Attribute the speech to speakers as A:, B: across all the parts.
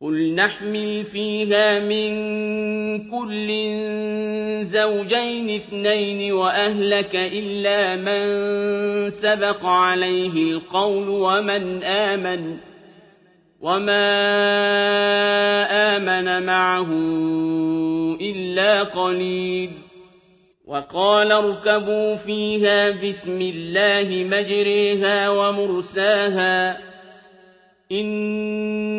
A: قل نحمل فيها من كل زوجين اثنين وأهلك إلا من سبق عليه القول ومن آمن وما آمن معه إلا قليل وقال اركبوا فيها بسم الله مجريها ومرساها إن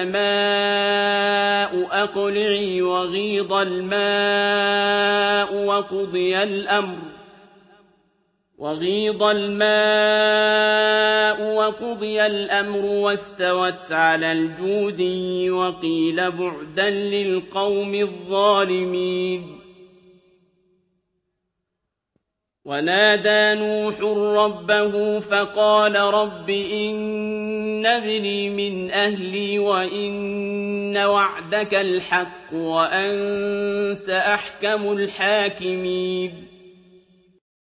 A: ويا سماء أقلعي وغيض الماء وقضي الأمر. وغيض الماء وقضي الأمر واستوت على الجودي وقيل بعدا للقوم الظالمين. ونادى نوح ربه فقال رب إن ابني من أهلي وإن وعدك الحق وأنت أحكم الحاكمين